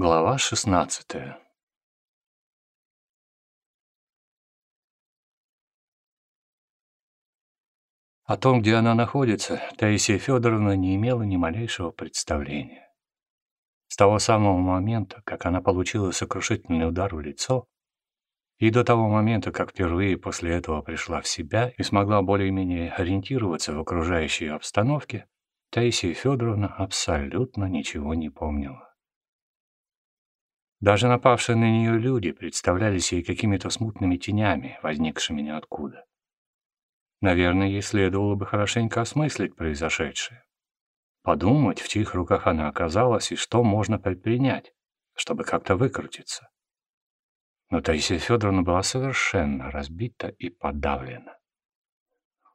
Глава шестнадцатая О том, где она находится, Таисия Федоровна не имела ни малейшего представления. С того самого момента, как она получила сокрушительный удар в лицо, и до того момента, как впервые после этого пришла в себя и смогла более-менее ориентироваться в окружающей обстановке, Таисия Федоровна абсолютно ничего не помнила. Даже напавшие на нее люди представлялись ей какими-то смутными тенями, возникшими ниоткуда. Наверное, ей следовало бы хорошенько осмыслить произошедшее. Подумать, в чьих руках она оказалась и что можно предпринять, чтобы как-то выкрутиться. Но Таисия Федоровна была совершенно разбита и подавлена.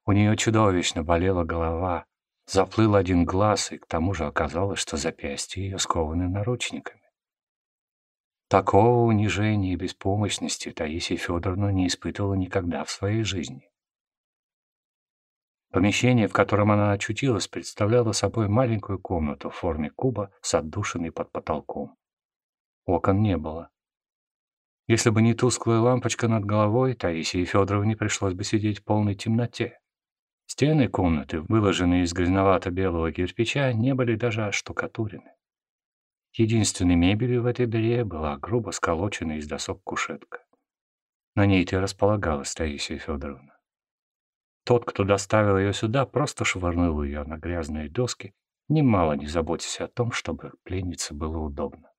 У нее чудовищно болела голова, заплыл один глаз, и к тому же оказалось, что запястья ее скованы наручниками. Такого унижения и беспомощности Таисия Федоровна не испытывала никогда в своей жизни. Помещение, в котором она очутилась, представляло собой маленькую комнату в форме куба с отдушиной под потолком. Окон не было. Если бы не тусклая лампочка над головой, Таисии Федоровне пришлось бы сидеть в полной темноте. Стены комнаты, выложенные из грязновато-белого кирпича, не были даже оштукатурены. Единственной мебелью в этой дыре была грубо сколоченная из досок кушетка. На ней-то располагалась Таисия Федоровна. Тот, кто доставил ее сюда, просто швырнул ее на грязные доски, немало не заботясь о том, чтобы пленнице было удобно.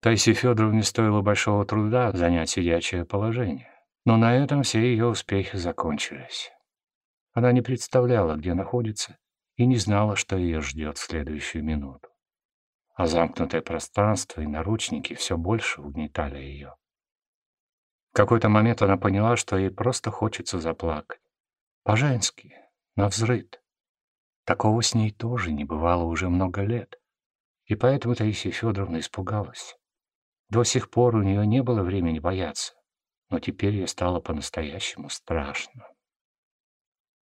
Таисии Федоровне стоило большого труда занять сидячее положение, но на этом все ее успехи закончились. Она не представляла, где находится, и не знала, что ее ждет в следующую минуту а замкнутое пространство и наручники все больше угнетали ее. В какой-то момент она поняла, что ей просто хочется заплакать. По-женски, навзрыд. Такого с ней тоже не бывало уже много лет. И поэтому Таисия Федоровна испугалась. До сих пор у нее не было времени бояться, но теперь ей стало по-настоящему страшно.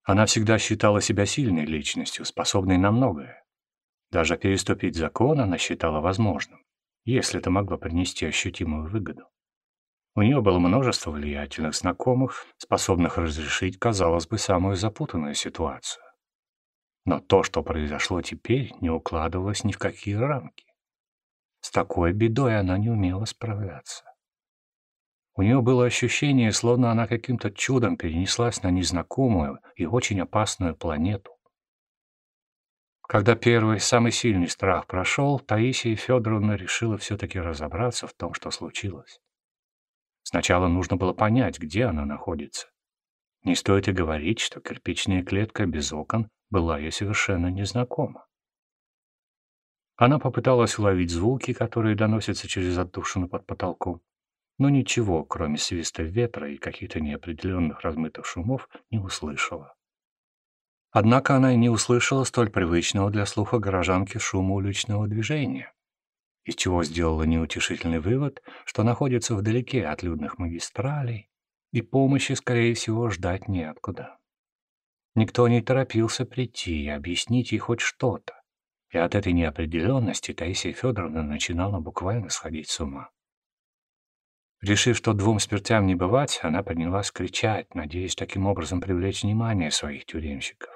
Она всегда считала себя сильной личностью, способной на многое. Даже переступить закон она считала возможным, если это могло принести ощутимую выгоду. У нее было множество влиятельных знакомых, способных разрешить, казалось бы, самую запутанную ситуацию. Но то, что произошло теперь, не укладывалось ни в какие рамки. С такой бедой она не умела справляться. У нее было ощущение, словно она каким-то чудом перенеслась на незнакомую и очень опасную планету. Когда первый, самый сильный страх прошел, Таисия Федоровна решила все-таки разобраться в том, что случилось. Сначала нужно было понять, где она находится. Не стоит и говорить, что кирпичная клетка без окон была ей совершенно незнакома. Она попыталась уловить звуки, которые доносятся через отдушину под потолком, но ничего, кроме свиста ветра и каких-то неопределенных размытых шумов, не услышала. Однако она и не услышала столь привычного для слуха горожанки шума уличного движения, из чего сделала неутешительный вывод, что находится вдалеке от людных магистралей, и помощи, скорее всего, ждать неоткуда. Никто не торопился прийти и объяснить ей хоть что-то, и от этой неопределенности Таисия Федоровна начинала буквально сходить с ума. Решив, что двум смертям не бывать, она принялась кричать, надеясь таким образом привлечь внимание своих тюремщиков.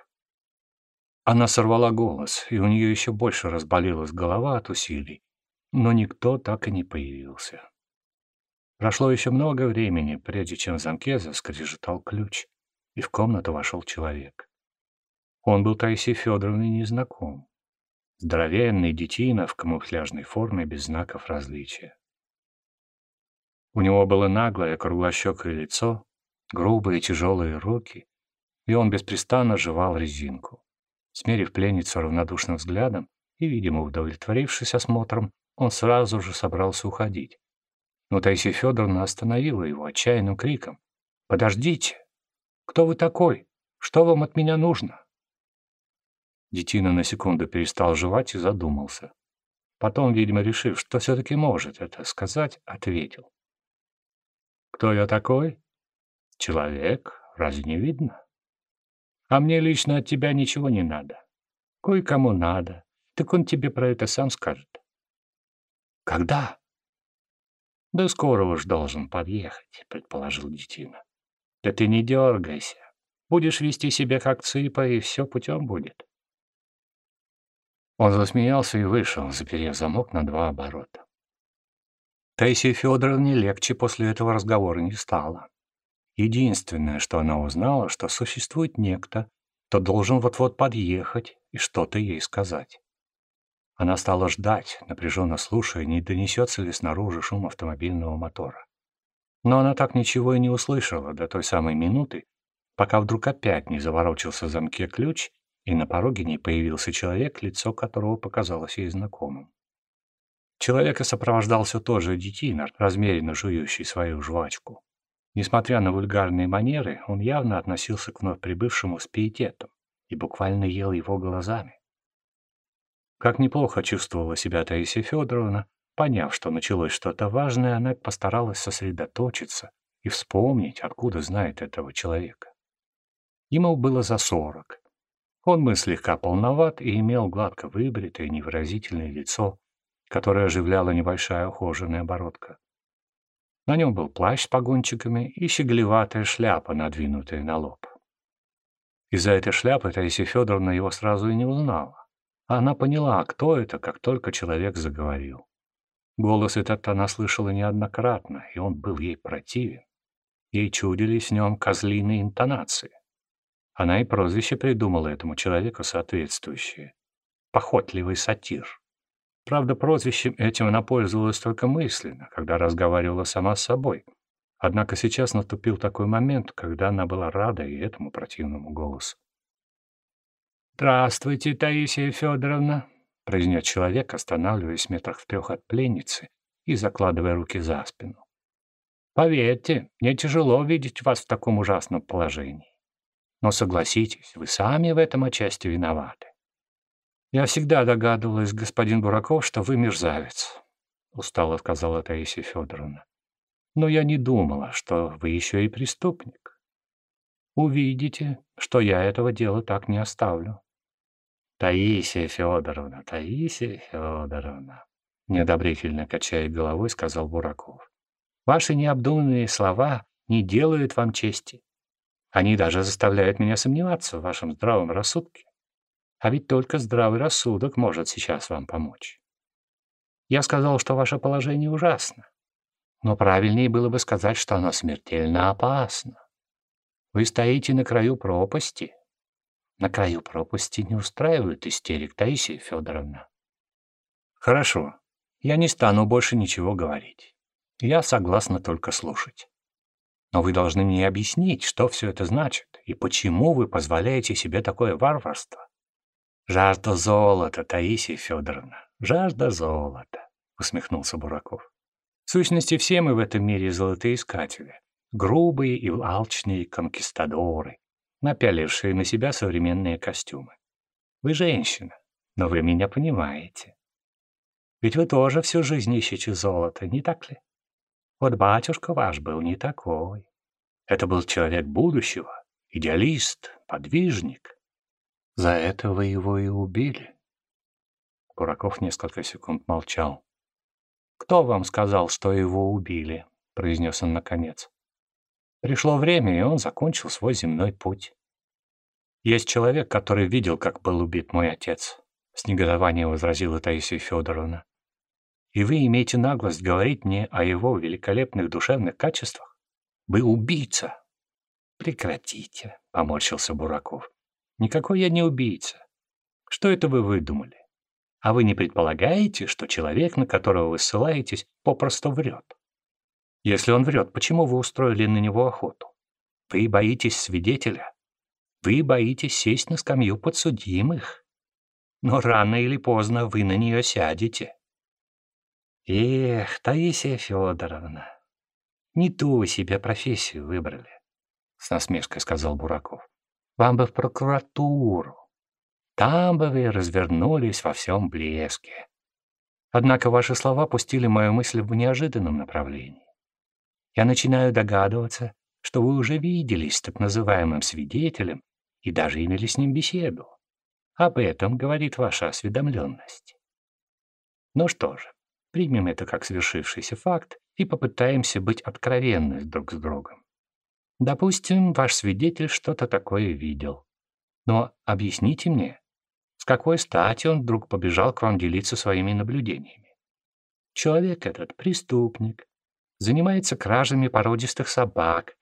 Она сорвала голос, и у нее еще больше разболелась голова от усилий, но никто так и не появился. Прошло еще много времени, прежде чем в замке заскрежетал ключ, и в комнату вошел человек. Он был Таисии Федоровной незнаком. Здоровенный детина в камуфляжной форме без знаков различия. У него было наглое круглощекое лицо, грубые тяжелые руки, и он беспрестанно жевал резинку. Смерив пленницу равнодушным взглядом и, видимо, удовлетворившись осмотром, он сразу же собрался уходить. Но Таисия Федоровна остановила его отчаянным криком. «Подождите! Кто вы такой? Что вам от меня нужно?» Детина на секунду перестал жевать и задумался. Потом, видимо, решив, что все-таки может это сказать, ответил. «Кто я такой? Человек, разве не видно?» А мне лично от тебя ничего не надо. Кое-кому надо, так он тебе про это сам скажет. Когда? Да скоро уж должен подъехать, предположил детина. Да ты не дергайся. Будешь вести себя как цыпа, и все путем будет. Он засмеялся и вышел, заперев замок на два оборота. Таисии Федоровне легче после этого разговора не стало. Единственное, что она узнала, что существует некто, кто должен вот-вот подъехать и что-то ей сказать. Она стала ждать, напряженно слушая, не донесется ли снаружи шум автомобильного мотора. Но она так ничего и не услышала до той самой минуты, пока вдруг опять не заворочился в замке ключ, и на пороге не появился человек, лицо которого показалось ей знакомым. Человека сопровождал все тот размеренно жующий свою жвачку. Несмотря на вульгарные манеры, он явно относился к вновь прибывшему с пиететом и буквально ел его глазами. Как неплохо чувствовала себя Таисия Федоровна, поняв, что началось что-то важное, она постаралась сосредоточиться и вспомнить, откуда знает этого человека. Ему было за сорок. Он был слегка полноват и имел гладко выбритое невыразительное лицо, которое оживляла небольшая ухоженная бородка. На нем был плащ с погончиками и щеголеватая шляпа, надвинутая на лоб. Из-за этой шляпы Таисия Федоровна его сразу и не узнала. Она поняла, кто это, как только человек заговорил. Голос этот она слышала неоднократно, и он был ей противен. Ей чудились в нем козлиные интонации. Она и прозвище придумала этому человеку соответствующее. Похотливый сатир. Правда, прозвищем этим она пользовалась только мысленно, когда разговаривала сама с собой. Однако сейчас наступил такой момент, когда она была рада и этому противному голосу. «Здравствуйте, Таисия Федоровна», — произнес человек, останавливаясь в метрах в трех от пленницы и закладывая руки за спину. «Поверьте, мне тяжело видеть вас в таком ужасном положении. Но согласитесь, вы сами в этом отчасти виноваты. «Я всегда догадывалась, господин Бураков, что вы мерзавец», — устало сказала Таисия Федоровна. «Но я не думала, что вы еще и преступник. Увидите, что я этого дела так не оставлю». «Таисия Федоровна, Таисия Федоровна», — неодобрительно качая головой, сказал Бураков. «Ваши необдуманные слова не делают вам чести. Они даже заставляют меня сомневаться в вашем здравом рассудке. А ведь только здравый рассудок может сейчас вам помочь. Я сказал, что ваше положение ужасно. Но правильнее было бы сказать, что оно смертельно опасно. Вы стоите на краю пропасти. На краю пропасти не устраивают истерик, Таисия Федоровна. Хорошо, я не стану больше ничего говорить. Я согласна только слушать. Но вы должны мне объяснить, что все это значит, и почему вы позволяете себе такое варварство. «Жажда золота, Таисия Федоровна, жажда золота», — усмехнулся Бураков. «В сущности, все мы в этом мире золотоискатели, грубые и алчные конкистадоры, напялившие на себя современные костюмы. Вы женщина, но вы меня понимаете. Ведь вы тоже всю жизнь ищете золото, не так ли? Вот батюшка ваш был не такой. Это был человек будущего, идеалист, подвижник, за это вы его и убили. Кураков несколько секунд молчал. «Кто вам сказал, что его убили?» — произнес он наконец. Пришло время, и он закончил свой земной путь. «Есть человек, который видел, как был убит мой отец», — с негодованием возразила Таисия Федоровна. «И вы имеете наглость говорить мне о его великолепных душевных качествах? Вы убийца!» «Прекратите», — поморщился Бураков. Никакой я не убийца. Что это вы выдумали? А вы не предполагаете, что человек, на которого вы ссылаетесь, попросту врет? Если он врет, почему вы устроили на него охоту? Вы боитесь свидетеля? Вы боитесь сесть на скамью подсудимых? Но рано или поздно вы на нее сядете. Эх, Таисия Федоровна, не ту вы себе профессию выбрали, — с насмешкой сказал Бураков. Вам бы в прокуратуру. Там бы вы развернулись во всем блеске. Однако ваши слова пустили мою мысль в неожиданном направлении. Я начинаю догадываться, что вы уже виделись с так называемым свидетелем и даже имели с ним беседу. Об этом говорит ваша осведомленность. Ну что же, воспримем это как свершившийся факт и попытаемся быть откровенны друг с другом. Допустим, ваш свидетель что-то такое видел. Но объясните мне, с какой стати он вдруг побежал к вам делиться своими наблюдениями? Человек этот преступник, занимается кражами породистых собак.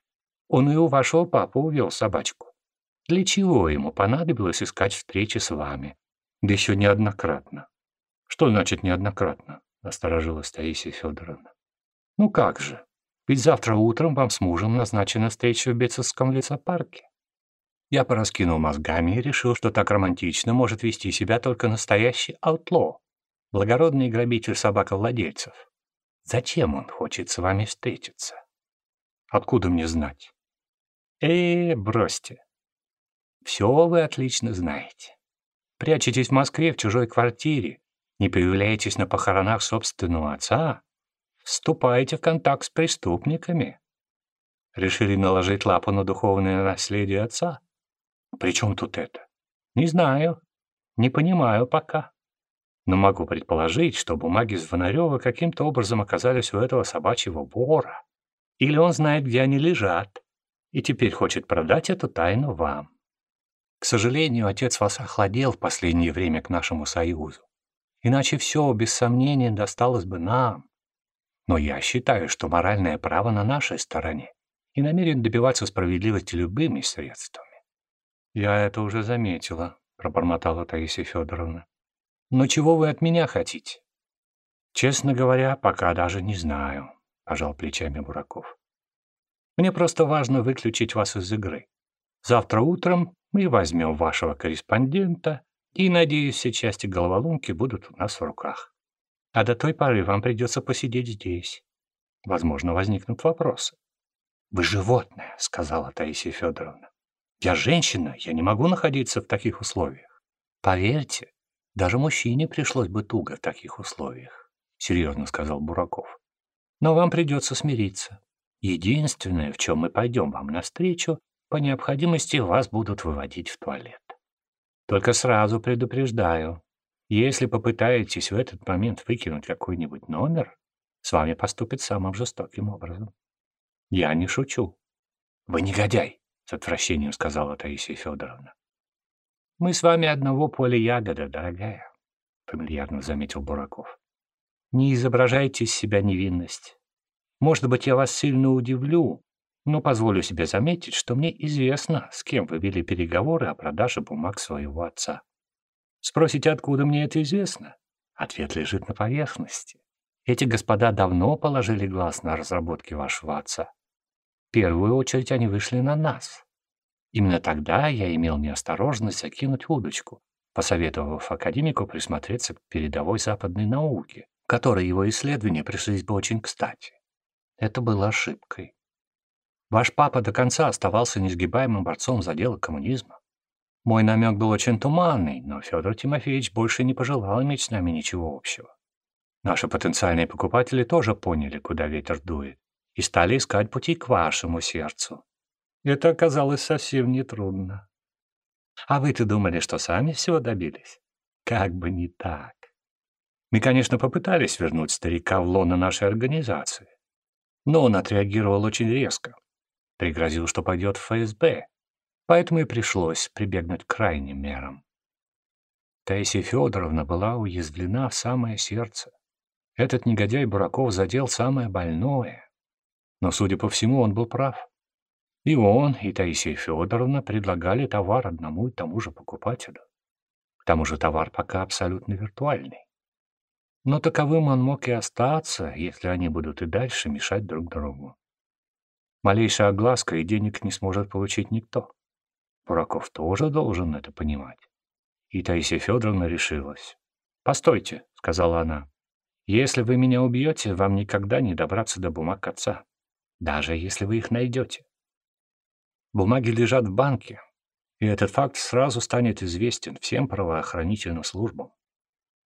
Он и у вашего папы увел собачку. Для чего ему понадобилось искать встречи с вами? Да еще неоднократно. Что значит неоднократно? Насторожилась Таисия Федоровна. Ну как же? Ведь завтра утром вам с мужем назначена встреча в Бетцевском лесопарке. Я пораскинул мозгами и решил, что так романтично может вести себя только настоящий аутло, благородный грабитель собаковладельцев. Зачем он хочет с вами встретиться? Откуда мне знать? Э, бросьте. Все вы отлично знаете. Прячетесь в Москве в чужой квартире, не появляетесь на похоронах собственного отца, вступаете в контакт с преступниками. Решили наложить лапу на духовное наследие отца? При чем тут это? Не знаю, не понимаю пока. Но могу предположить, что бумаги Звонарева каким-то образом оказались у этого собачьего вора. Или он знает, где они лежат, и теперь хочет продать эту тайну вам. К сожалению, отец вас охладел в последнее время к нашему союзу. Иначе все, без сомнения, досталось бы нам. Но я считаю, что моральное право на нашей стороне и намерен добиваться справедливости любыми средствами. «Я это уже заметила», — пробормотала Таисия Федоровна. «Но чего вы от меня хотите?» «Честно говоря, пока даже не знаю», — пожал плечами Бураков. «Мне просто важно выключить вас из игры. Завтра утром мы возьмем вашего корреспондента, и, надеюсь, все части головоломки будут у нас в руках. А до той поры вам придется посидеть здесь. Возможно, возникнут вопросы. «Вы животное», — сказала Таисия Федоровна. «Я женщина, я не могу находиться в таких условиях. Поверьте, даже мужчине пришлось бы туго в таких условиях», — серьезно сказал Бураков. «Но вам придется смириться. Единственное, в чем мы пойдем вам навстречу, по необходимости вас будут выводить в туалет. Только сразу предупреждаю, если попытаетесь в этот момент выкинуть какой-нибудь номер, с вами поступят самым жестоким образом. Я не шучу. Вы негодяй, с отвращением сказала Таисия Федоровна. Мы с вами одного поля ягода, дорогая, фамильярно заметил Бураков. Не изображайте из себя невинность. Может быть, я вас сильно удивлю, но позволю себе заметить, что мне известно, с кем вы вели переговоры о продаже бумаг своего отца. Спросите, откуда мне это известно? Ответ лежит на поверхности. Эти господа давно положили глаз на разработки вашего отца. В первую очередь они вышли на нас. Именно тогда я имел неосторожность закинуть удочку, посоветовав академику присмотреться к передовой западной науке, которой его исследования пришлись бы очень кстати. Это было ошибкой. Ваш папа до конца оставался несгибаемым борцом за дело коммунизма. Мой намек был очень туманный, но Федор Тимофеевич больше не пожелал иметь с нами ничего общего. Наши потенциальные покупатели тоже поняли, куда ветер дует, и стали искать пути к вашему сердцу. Это оказалось совсем нетрудно. А вы-то думали, что сами всего добились? Как бы не так. Мы, конечно, попытались вернуть старика в лоно нашей организации, но он отреагировал очень резко. Пригрозил, что пойдет в ФСБ, поэтому и пришлось прибегнуть к крайним мерам. Таисия Федоровна была уязвлена в самое сердце. Этот негодяй Бураков задел самое больное. Но, судя по всему, он был прав. И он, и Таисия Федоровна предлагали товар одному и тому же покупателю. К тому же товар пока абсолютно виртуальный. Но таковым он мог и остаться, если они будут и дальше мешать друг другу. Малейшая огласка и денег не сможет получить никто. Бураков тоже должен это понимать. И Таисия Федоровна решилась. «Постойте», — сказала она. «Если вы меня убьете, вам никогда не добраться до бумаг отца, даже если вы их найдете. Бумаги лежат в банке, и этот факт сразу станет известен всем правоохранительным службам.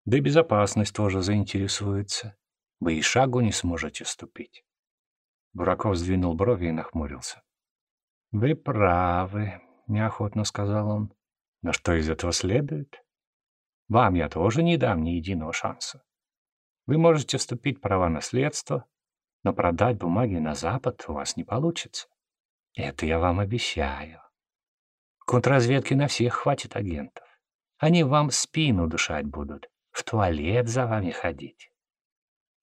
Да и безопасность тоже заинтересуется. Вы и шагу не сможете ступить. Бураков сдвинул брови и нахмурился. «Вы правы», — неохотно сказал он. «Но что из этого следует? Вам я тоже не дам ни единого шанса. Вы можете вступить в права наследства, но продать бумаги на Запад у вас не получится. Это я вам обещаю. Контрразведки на всех хватит агентов. Они вам спину дышать будут, в туалет за вами ходить.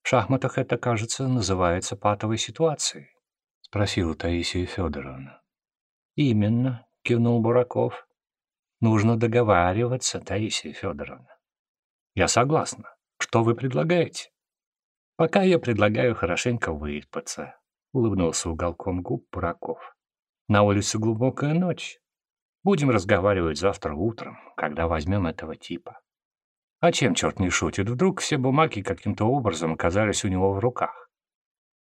В шахматах это, кажется, называется патовой ситуацией, — спросила Таисия Федоровна. Именно, — кивнул Бураков. Нужно договариваться, Таисия Федоровна. Я согласна. Что вы предлагаете? Пока я предлагаю хорошенько выспаться, — улыбнулся уголком губ Бураков. На улице глубокая ночь. Будем разговаривать завтра утром, когда возьмем этого типа. А чем черт не шутит? Вдруг все бумаги каким-то образом оказались у него в руках.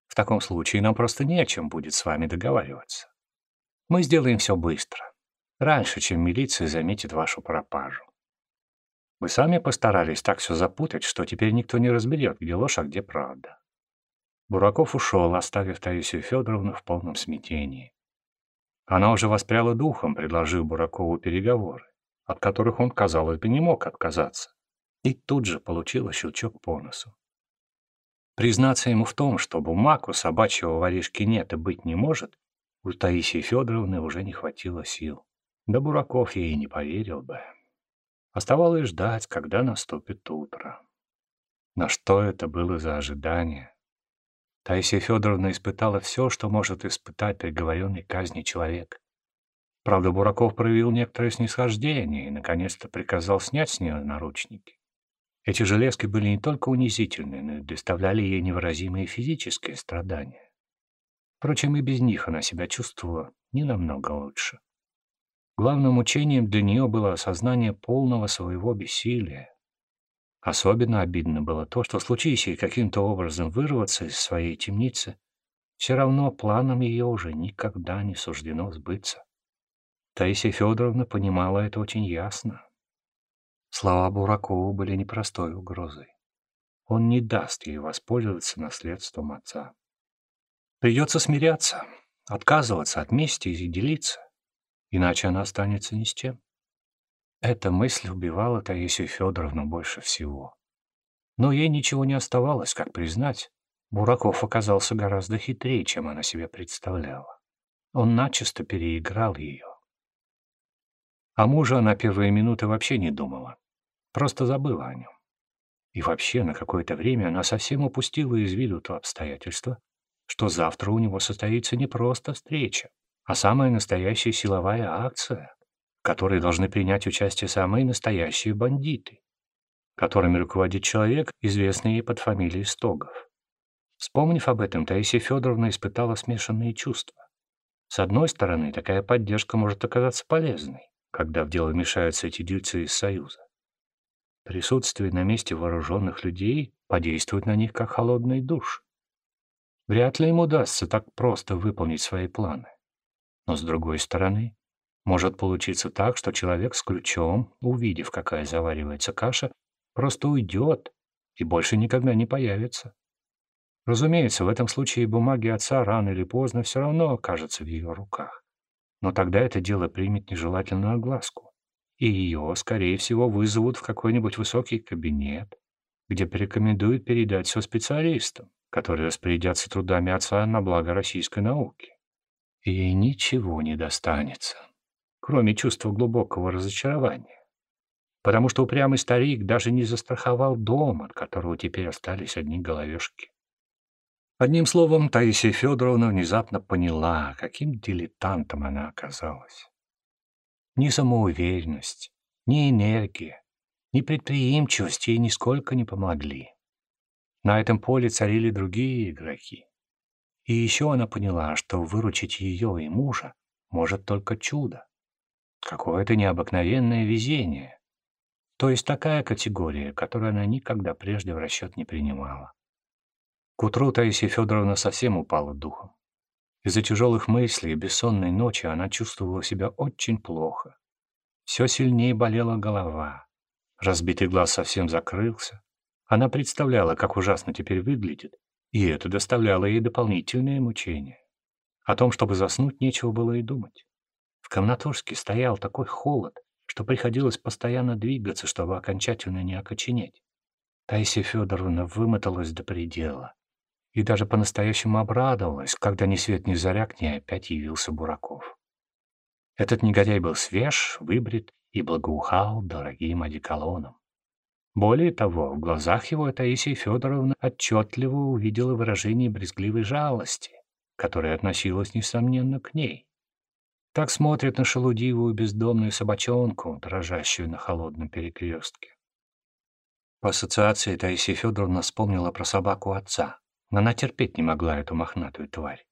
В таком случае нам просто не о чем будет с вами договариваться. Мы сделаем все быстро, раньше, чем милиция заметит вашу пропажу. Вы сами постарались так все запутать, что теперь никто не разберет, где ложь, а где правда. Бураков ушел, оставив Таисию Федоровну в полном смятении. Она уже воспряла духом, предложив Буракову переговоры, от которых он, казалось бы, не мог отказаться, и тут же получила щелчок по носу. Признаться ему в том, что бумаг у собачьего воришки нет и быть не может, у Таисии Федоровны уже не хватило сил. Да Бураков ей не поверил бы. Оставалось ждать, когда наступит утро. Но что это было за ожидание? Таисия Федоровна испытала все, что может испытать приговоренный к казни человек. Правда, Бураков проявил некоторое снисхождение и, наконец-то, приказал снять с нее наручники. Эти железки были не только унизительны, но и доставляли ей невыразимые физические страдания. Впрочем, и без них она себя чувствовала не намного лучше. Главным учением для нее было осознание полного своего бессилия. Особенно обидно было то, что случись ей каким-то образом вырваться из своей темницы, все равно планам ее уже никогда не суждено сбыться. Таисия Федоровна понимала это очень ясно. Слова Буракова были непростой угрозой. Он не даст ей воспользоваться наследством отца. Придется смиряться, отказываться от мести и делиться иначе она останется ни с чем. Эта мысль убивала Таисию Федоровну больше всего. Но ей ничего не оставалось, как признать. Бураков оказался гораздо хитрее, чем она себе представляла. Он начисто переиграл ее. О муже она первые минуты вообще не думала, просто забыла о нем. И вообще на какое-то время она совсем упустила из виду то обстоятельство, что завтра у него состоится не просто встреча, а самая настоящая силовая акция, в которой должны принять участие самые настоящие бандиты, которыми руководит человек, известный ей под фамилией Стогов. Вспомнив об этом, Таисия Федоровна испытала смешанные чувства. С одной стороны, такая поддержка может оказаться полезной, когда в дело вмешаются эти дельцы из Союза. Присутствие на месте вооруженных людей подействует на них как холодный душ. Вряд ли им удастся так просто выполнить свои планы. Но с другой стороны, может получиться так, что человек с ключом, увидев, какая заваривается каша, просто уйдет и больше никогда не появится. Разумеется, в этом случае бумаги отца рано или поздно все равно окажутся в ее руках. Но тогда это дело примет нежелательную огласку, и ее, скорее всего, вызовут в какой-нибудь высокий кабинет, где порекомендуют передать все специалистам, которые распорядятся трудами отца на благо российской науки ей ничего не достанется, кроме чувства глубокого разочарования. Потому что упрямый старик даже не застраховал дом, от которого теперь остались одни головешки. Одним словом, Таисия Федоровна внезапно поняла, каким дилетантом она оказалась. Ни самоуверенность, ни энергия, ни предприимчивость ей нисколько не помогли. На этом поле царили другие игроки. И еще она поняла, что выручить ее и мужа может только чудо. Какое-то необыкновенное везение. То есть такая категория, которую она никогда прежде в расчет не принимала. К утру Таисия Федоровна совсем упала духом. Из-за тяжелых мыслей и бессонной ночи она чувствовала себя очень плохо. Все сильнее болела голова. Разбитый глаз совсем закрылся. Она представляла, как ужасно теперь выглядит, и это доставляло ей дополнительные мучения. О том, чтобы заснуть, нечего было и думать. В Комнатушке стоял такой холод, что приходилось постоянно двигаться, чтобы окончательно не окоченеть. Таисия Федоровна вымоталась до предела и даже по-настоящему обрадовалась, когда ни свет ни заря к ней опять явился Бураков. Этот негодяй был свеж, выбрит и благоухал дорогим одеколоном. Более того, в глазах его Таисия Федоровна отчетливо увидела выражение брезгливой жалости, которое относилось, несомненно, к ней. Так смотрят на шелудивую бездомную собачонку, дрожащую на холодном перекрестке. По ассоциации Таисия Федоровна вспомнила про собаку отца, но она терпеть не могла эту мохнатую тварь.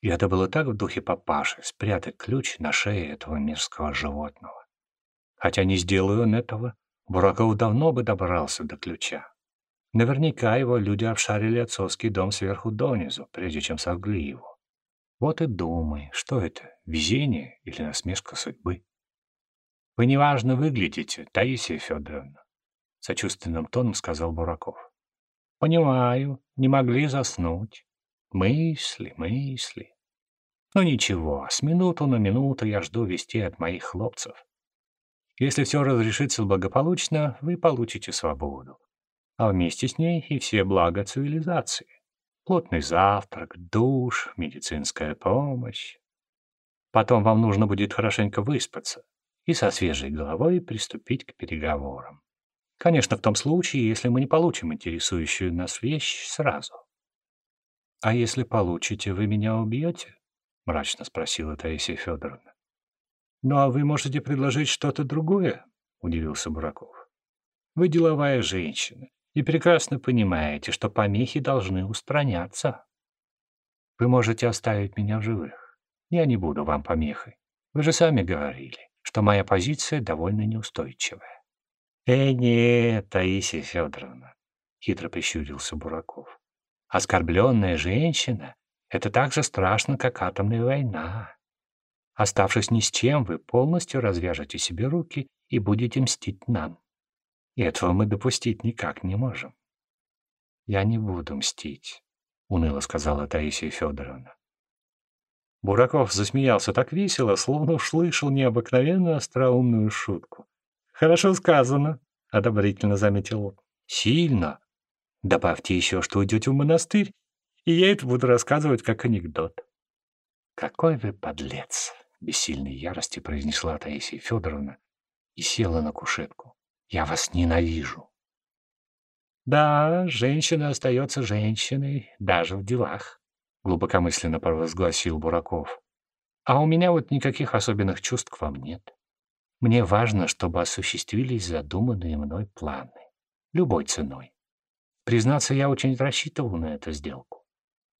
И это было так в духе папаши — спрятать ключ на шее этого мерзкого животного. Хотя не сделаю он этого, Бураков давно бы добрался до ключа. Наверняка его люди обшарили отцовский дом сверху донизу, прежде чем сожгли его. Вот и думай, что это, везение или насмешка судьбы? Вы неважно выглядите, Таисия Федоровна, сочувственным тоном сказал Бураков. Понимаю, не могли заснуть. Мысли, мысли. Ну ничего, с минуту на минуту я жду вести от моих хлопцев. Если все разрешится благополучно, вы получите свободу. А вместе с ней и все блага цивилизации. Плотный завтрак, душ, медицинская помощь. Потом вам нужно будет хорошенько выспаться и со свежей головой приступить к переговорам. Конечно, в том случае, если мы не получим интересующую нас вещь сразу. «А если получите, вы меня убьете?» — мрачно спросила Таисия Федоровна. «Ну а вы можете предложить что-то другое?» — удивился Бураков. «Вы деловая женщина и прекрасно понимаете, что помехи должны устраняться. Вы можете оставить меня в живых. Я не буду вам помехой. Вы же сами говорили, что моя позиция довольно неустойчивая». «Э, нет, Таисия Федоровна», — хитро прищурился Бураков. «Оскорбленная женщина — это так же страшно, как атомная война. Оставшись ни с чем, вы полностью развяжете себе руки и будете мстить нам. И этого мы допустить никак не можем. «Я не буду мстить», — уныло сказала Таисия Федоровна. Бураков засмеялся так весело, словно услышал необыкновенно остроумную шутку. «Хорошо сказано», — одобрительно заметил он. «Сильно. Добавьте еще, что уйдете в монастырь, и я это буду рассказывать как анекдот». «Какой вы подлец!» Бессильной ярости произнесла Таисия Федоровна и села на кушетку. «Я вас ненавижу!» «Да, женщина остается женщиной, даже в делах», — глубокомысленно провозгласил Бураков. «А у меня вот никаких особенных чувств к вам нет. Мне важно, чтобы осуществились задуманные мной планы. Любой ценой. Признаться, я очень рассчитывал на эту сделку.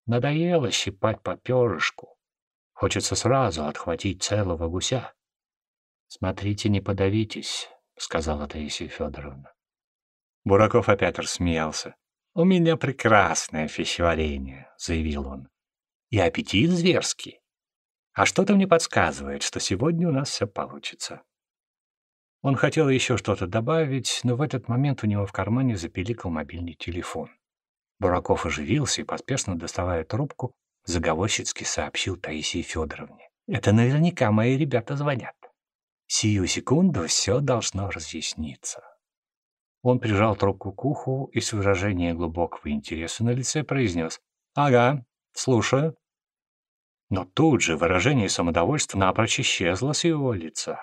Надоело щипать по перышку, Хочется сразу отхватить целого гуся. «Смотрите, не подавитесь», — сказала Таисия Федоровна. Бураков опять рассмеялся. «У меня прекрасное пищеварение», — заявил он. «И аппетит зверский. А что-то мне подсказывает, что сегодня у нас все получится». Он хотел еще что-то добавить, но в этот момент у него в кармане запиликал мобильный телефон. Бураков оживился и, поспешно доставая трубку, заговорщицки сообщил Таисии Федоровне. «Это наверняка мои ребята звонят. Сию секунду все должно разъясниться». Он прижал трубку к уху и с выражением глубокого интереса на лице произнес «Ага, слушаю». Но тут же выражение самодовольства напрочь исчезло с его лица.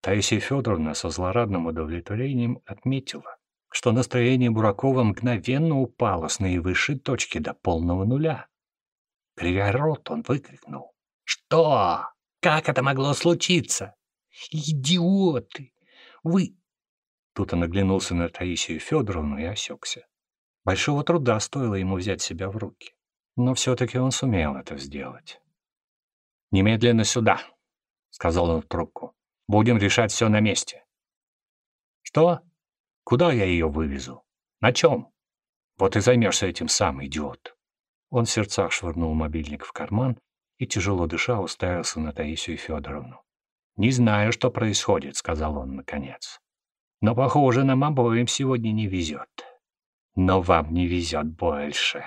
Таисия Федоровна со злорадным удовлетворением отметила, что настроение Буракова мгновенно упало с наивысшей точки до полного нуля. Кривя рот, он выкрикнул. «Что? Как это могло случиться? Идиоты! Вы...» Тут он оглянулся на Таисию Федоровну и осекся. Большого труда стоило ему взять себя в руки. Но все-таки он сумел это сделать. «Немедленно сюда», — сказал он в трубку. «Будем решать все на месте». «Что? Куда я ее вывезу? На чем? Вот и займешься этим сам, идиот». Он в сердцах швырнул мобильник в карман и, тяжело дыша, уставился на Таисию Федоровну. «Не знаю, что происходит», — сказал он наконец. «Но, похоже, нам обоим сегодня не везет. Но вам не везет больше».